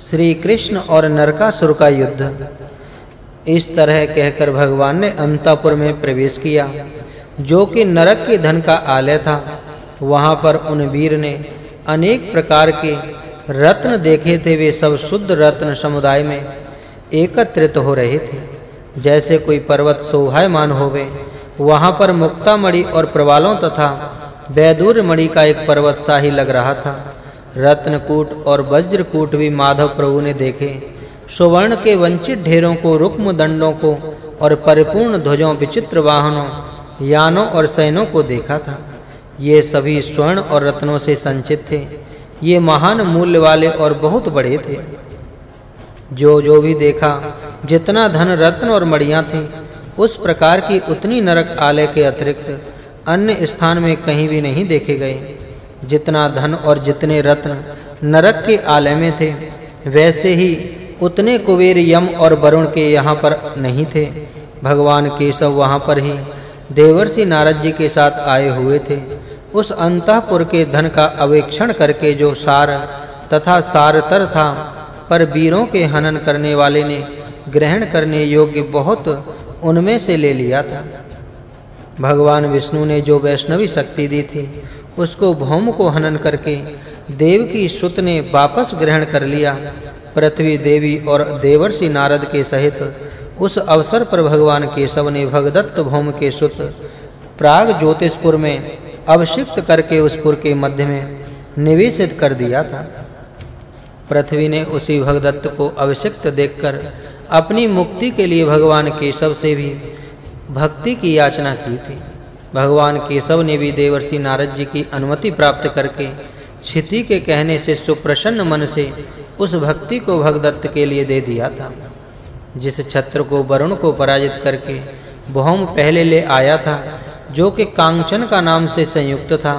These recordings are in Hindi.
श्री कृष्ण और नरकासुर का युद्ध। इस तरह कहकर भगवान ने अंतापुर में प्रवेश किया, जो कि नरक के धन का आलय था। वहाँ पर उन वीर ने अनेक प्रकार के रत्न देखे थे। वे सब शुद्ध रत्न समुदाय में एकत्रित हो रहे थे। जैसे कोई पर्वत शोभायमान होवे, वहाँ पर मुक्ता मणि और प्रवालों तथा वैदूर मणि का एक पर्वत शाही लग रहा था। रत्नकूट और वज्रकूट भी माधव प्रभु ने देखे। सुवर्ण के वंचित ढेरों को, रुक्म दंडों को और परिपूर्ण ध्वजों, विचित्र वाहनों, यानों और सैनों को देखा था। ये सभी स्वर्ण और रत्नों से संचित थे। ये महान मूल्य वाले और बहुत बड़े थे। जो जो भी देखा, जितना धन रत्न और मड़ियाँ थी, उस प्रकार की उतनी नरक आलय के अतिरिक्त अन्य स्थान में कहीं भी नहीं देखे गए। जितना धन और जितने रत्न नरक के आलय में थे, वैसे ही उतने कुबेर यम और वरुण के यहाँ पर नहीं थे। भगवान केशव वहाँ पर ही देवर्षि नारद जी के साथ आए हुए थे। उस अंतःपुर के धन का अवेक्षण करके जो सार तथा सारतर था, पर वीरों के हनन करने वाले ने ग्रहण करने योग्य बहुत उनमें से ले लिया था। भगवान विष्णु ने जो वैष्णवी शक्ति दी थी उसको भौम को हनन करके देव की सुत ने वापस ग्रहण कर लिया। पृथ्वी देवी और देवर्षि नारद के सहित उस अवसर पर भगवान केशव ने भगदत्त भौम के सुत प्राग ज्योतिषपुर में अभिषिक्त करके उस पुर के मध्य में निवेशित कर दिया था। पृथ्वी ने उसी भगदत्त को अभिषिक्त देखकर अपनी मुक्ति के लिए भगवान केशव से भी भक्ति की याचना की थी। भगवान केशव ने भी देवर्षि नारद जी की अनुमति प्राप्त करके क्षिति के कहने से सुप्रसन्न मन से उस भक्ति को भगदत्त के लिए दे दिया था। जिस छत्र को वरुण को पराजित करके भौम पहले ले आया था, जो कि कांचन का नाम से संयुक्त था,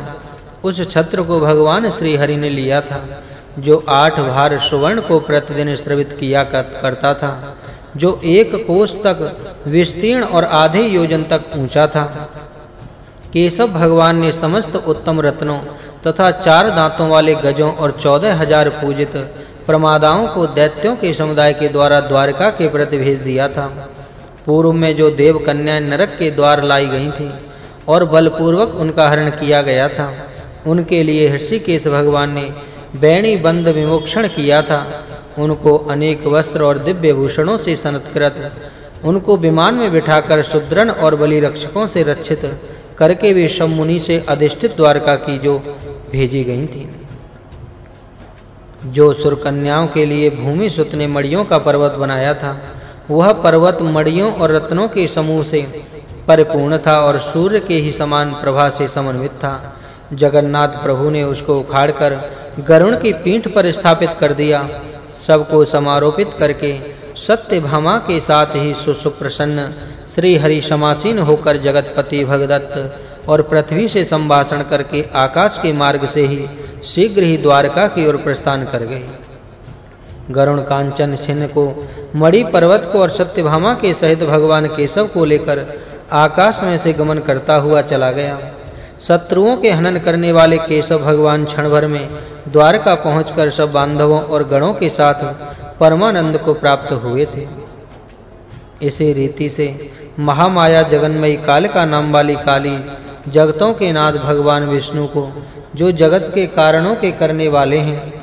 उस छत्र को भगवान श्री हरि ने लिया था, जो आठ भार सुवर्ण को प्रतिदिन स्त्रवित किया करता था, जो एक कोष तक विस्तीर्ण और आधे योजन तक ऊँचा था। केशव भगवान ने समस्त उत्तम रत्नों तथा चार दांतों वाले गजों और चौदह हज़ार पूजित प्रमादाओं को दैत्यों के समुदाय के द्वारा द्वारका के प्रति भेज दिया था। पूर्व में जो देव कन्याएँ नरक के द्वार लाई गई थीं और बलपूर्वक उनका हरण किया गया था, उनके लिए ऋषिकेश भगवान ने बैणी बंद विमोक्षण किया था। उनको अनेक वस्त्र और दिव्य भूषणों से सनत्कृत, उनको विमान में बिठाकर सुद्रण और बलि रक्षकों से रक्षित करके वे शमुनि से अधिष्ठित द्वारका की जो भेजी गई थी। जो सुर कन्याओं के लिए भूमि सुत ने मड़ियों का पर्वत बनाया था, वह पर्वत मड़ियों और रत्नों के समूह से परिपूर्ण था और सूर्य के ही समान प्रभा से समन्वित था। जगन्नाथ प्रभु ने उसको उखाड़कर गरुण की पीठ पर स्थापित कर दिया। सबको समारोपित करके सत्य भामा के साथ ही सुसुप्रसन्न श्री हरि समासीन होकर जगतपति भगदत्त और पृथ्वी से संभाषण करके आकाश के मार्ग से ही शीघ्र ही द्वारका की ओर प्रस्थान कर गए। गरुण कांचन छिन्न को, मणि पर्वत को और सत्यभामा के सहित भगवान केशव को लेकर आकाश में से गमन करता हुआ चला गया। शत्रुओं के हनन करने वाले केशव भगवान क्षण भर में द्वारका पहुंचकर सब बांधवों और गणों के साथ परमानंद को प्राप्त हुए थे। इसी रीति से महामाया जगन्मयी काल का नाम वाली काली जगतों के नाथ भगवान विष्णु को, जो जगत के कारणों के करने वाले हैं,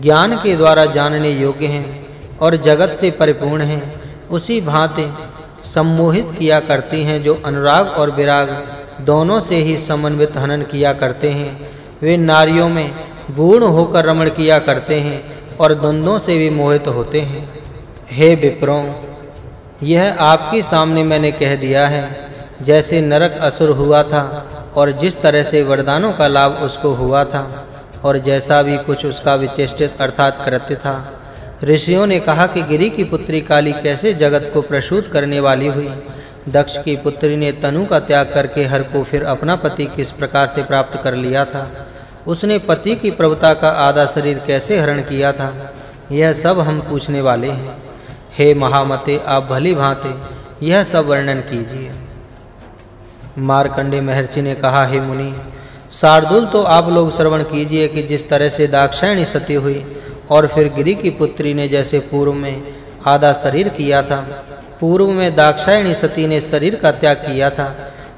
ज्ञान के द्वारा जानने योग्य हैं और जगत से परिपूर्ण हैं, उसी भांति सम्मोहित किया करती हैं जो अनुराग और विराग दोनों से ही समन्वित हनन किया करते हैं। वे नारियों में गुण होकर रमण किया करते हैं और द्वंद्वों से भी मोहित होते हैं। हे विप्रों यह आपके सामने मैंने कह दिया है, जैसे नरक असुर हुआ था और जिस तरह से वरदानों का लाभ उसको हुआ था और जैसा भी कुछ उसका विचेष्टित अर्थात कृत्य था। ऋषियों ने कहा कि गिरी की पुत्री काली कैसे जगत को प्रसूत करने वाली हुई। दक्ष की पुत्री ने तनु का त्याग करके हर को फिर अपना पति किस प्रकार से प्राप्त कर लिया था? उसने पति की प्रभुता का आधा शरीर कैसे हरण किया था? यह सब हम पूछने वाले हैं। हे महामते, आप भली भांति यह सब वर्णन कीजिए। मार्कंडे महर्षि ने कहा, हे मुनि, शार्दुल तो आप लोग श्रवण कीजिए कि जिस तरह से दाक्षायणी सती हुई और फिर गिरी की पुत्री ने जैसे पूर्व में आधा शरीर किया था, पूर्व में दाक्षायणी सती ने शरीर का त्याग किया था,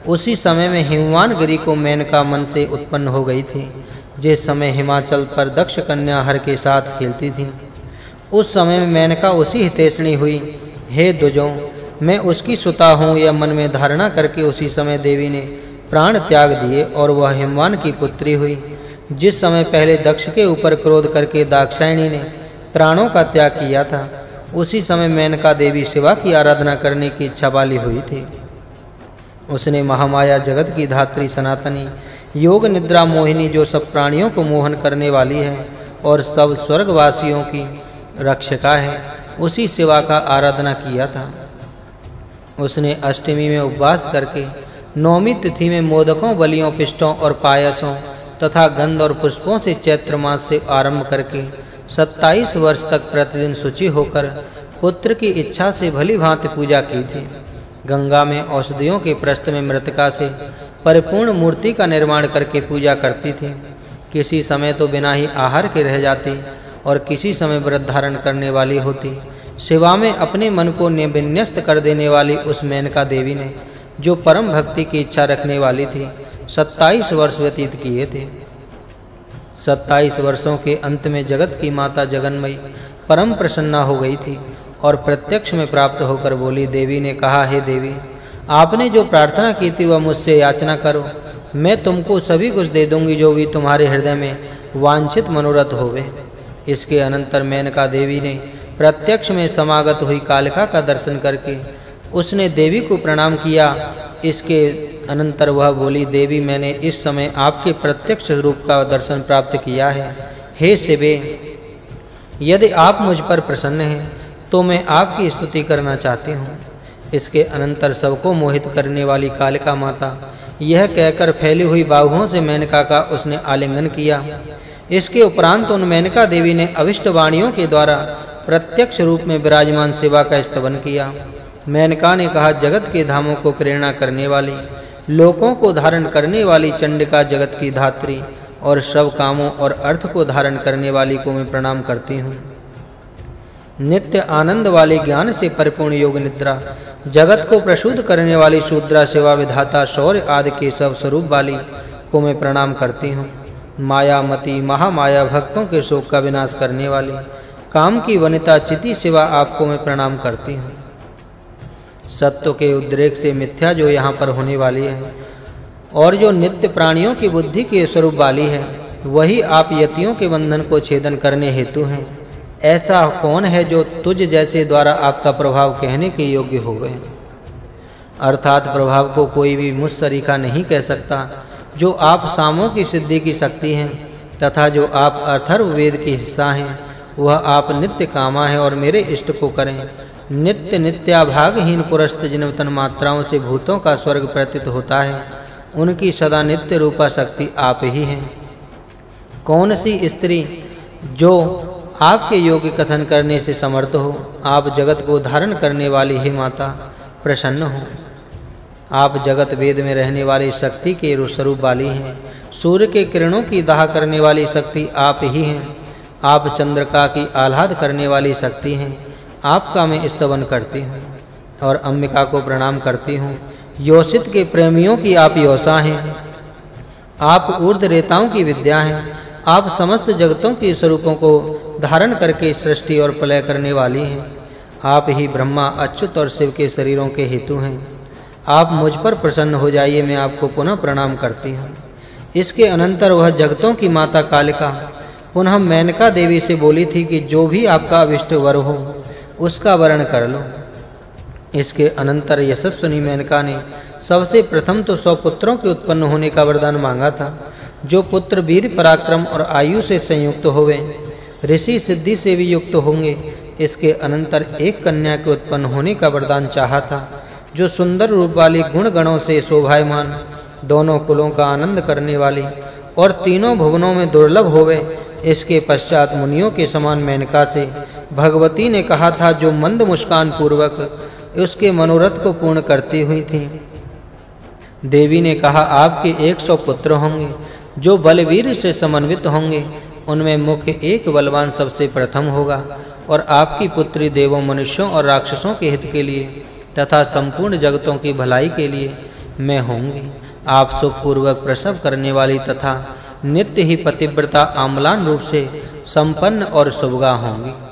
उसी समय में हिमवान गिरी को मेनका मन से उत्पन्न हो गई थी, जिस समय हिमाचल पर दक्ष कन्या हर के साथ खेलती थी। उस समय में मेनका उसी हितेशणी हुई। हे दुजों मैं उसकी सुता हूँ, यह मन में धारणा करके उसी समय देवी ने प्राण त्याग दिए और वह हिमवान की पुत्री हुई। जिस समय पहले दक्ष के ऊपर क्रोध करके दाक्षायणी ने प्राणों का त्याग किया था, उसी समय मेनका देवी शिवा की आराधना करने की इच्छा वाली हुई थी। उसने महामाया जगत की धात्री सनातनी, योग निद्रा मोहिनी जो सब प्राणियों को मोहन करने वाली है और सब स्वर्गवासियों की रक्षका है। उसी शिवा का आराधना किया था। उसने अष्टमी में उपवास करके नौमी तिथि में मोदकों, बलियों, पिष्टों और पायसों तथा गंध और पुष्पों से चैत्र मास से आरंभ करके 27 वर्ष तक प्रतिदिन शुचि होकर पुत्र की इच्छा से भली भांति पूजा की थी। गंगा में औषधियों के प्रस्थ में मृतका से परिपूर्ण मूर्ति का निर्माण करके पूजा करती थी। किसी समय तो बिना ही आहार के रह जाती और किसी समय व्रत धारण करने वाली होती। सेवा में अपने मन को निविन्यस्त कर देने वाली उस मेनका देवी ने, जो परम भक्ति की इच्छा रखने वाली थी 27 वर्ष व्यतीत किए थे। 27 वर्षों के अंत में जगत की माता जगन्मयी परम प्रसन्ना हो गई थी और प्रत्यक्ष में प्राप्त होकर बोली, देवी ने कहा, हे देवी, आपने जो प्रार्थना की थी वह मुझसे याचना करो। मैं तुमको सभी कुछ दे दूँगी जो भी तुम्हारे हृदय में वांछित मनोरथ होवे। इसके अनंतर मेनका देवी ने प्रत्यक्ष में समागत हुई कालिका का दर्शन करके उसने देवी को प्रणाम किया। इसके अनंतर वह बोली, देवी, मैंने इस समय आपके प्रत्यक्ष रूप का दर्शन प्राप्त किया है। हे शिवे, यदि आप मुझ पर प्रसन्न हैं तो मैं आपकी स्तुति करना चाहती हूँ। इसके अनंतर सबको मोहित करने वाली कालिका माता यह कहकर फैली हुई बाहुओं से मेनका का उसने आलिंगन किया। इसके उपरांत उन मेनका देवी ने अविष्ट वाणियों के द्वारा प्रत्यक्ष रूप में विराजमान शिवा का स्तवन किया। मेनका ने कहा, जगत के धामों को प्रेरणा करने वाली, लोकों को धारण करने वाली चंडिका जगत की धात्री और सब कामों और अर्थ को धारण करने वाली को मैं प्रणाम करती हूँ। नित्य आनंद वाले ज्ञान से परिपूर्ण योग निद्रा, जगत को प्रशुद्ध करने वाली शूद्रा सेवा विधाता शौर्य आदि के सब स्वरूप वाली को मैं प्रणाम करती हूँ। मायामती महामाया भक्तों के शोक का विनाश करने वाली। काम की वनिता चिति सेवा आपको मैं प्रणाम करती हूँ। सत्य के उद्रेक से मिथ्या जो यहाँ पर होने वाली है, और जो नित्य प्राणियों की बुद्धि के स्वरूप वाली है, वही आप यतियों के बंधन को छेदन करने हेतु हैं। ऐसा कौन है जो तुझ जैसे द्वारा आपका प्रभाव कहने के योग्य हो गए अर्थात प्रभाव को कोई भी मुझ सरीखा नहीं कह सकता। जो आप सामों की सिद्धि की शक्ति हैं तथा जो आप अथर्व वेद के हिस्सा हैं, वह आप नित्य कामा है और मेरे इष्ट को करें। नित्य नित्याभागहीन पुरस्त जिनवतन मात्राओं से भूतों का स्वर्ग प्रतीत होता है, उनकी सदा नित्य रूपा शक्ति आप ही हैं। कौन सी स्त्री जो आपके योग्य कथन करने से समर्थ हो, आप जगत को धारण करने वाली ही माता प्रसन्न हो। आप जगत वेद में रहने वाली शक्ति के स्वरूप वाली हैं। सूर्य के किरणों की दाह करने वाली शक्ति आप ही हैं। आप चंद्रका की आह्लाद करने वाली शक्ति हैं। आपका मैं स्तवन करती हूँ और अम्बिका को प्रणाम करती हूँ। योषित के प्रेमियों की आप योसा हैं। आप ऊर्ध रेताओं की विद्या हैं। आप समस्त जगतों के स्वरूपों को धारण करके सृष्टि और प्रलय करने वाली हैं। आप ही ब्रह्मा, अच्युत और शिव के शरीरों के हेतु हैं। आप मुझ पर प्रसन्न हो जाइए, मैं आपको पुनः प्रणाम करती हूँ। इसके अनंतर वह जगतों की माता कालिका, पुनः मेनका देवी से बोली थी कि जो भी आपका अभिष्ट वर हो, उसका वर्ण कर लो। इसके अनंतर यशस्वनी मेनका ने सबसे प्रथम तो सौ पुत्रों के उत्पन्न होने का वरदान मांगा था, जो पुत्र वीर पराक्रम और आयु से संयुक्त होवे, ऋषि सिद्धि से भी युक्त होंगे, इसके अनंतर एक कन्या के उत्पन्न होने का वरदान चाहा था। जो सुंदर रूप वाली गुण गणों से शोभायमान, दोनों कुलों का आनंद करने वाली और तीनों भुवनों में दुर्लभ होवे, इसके पश्चात मुनियों के समान मेनका से भगवती ने कहा था, जो मंद मुस्कान पूर्वक उसके मनोरथ को पूर्ण करती हुई थी। देवी ने कहा, आपके 100 पुत्र होंगे, जो बलवीर से समन्वित होंगे, उनमें मुख्य एक बलवान सबसे प्रथम होगा और आपकी पुत्री देवों मनुष्यों और राक्षसों के हित के लिए तथा संपूर्ण जगतों की भलाई के लिए मैं होंगी आप सुखपूर्वक प्रसव करने वाली तथा नित्य ही पतिव्रता आमलान रूप से संपन्न और सुभगा होंगी।